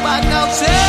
para causar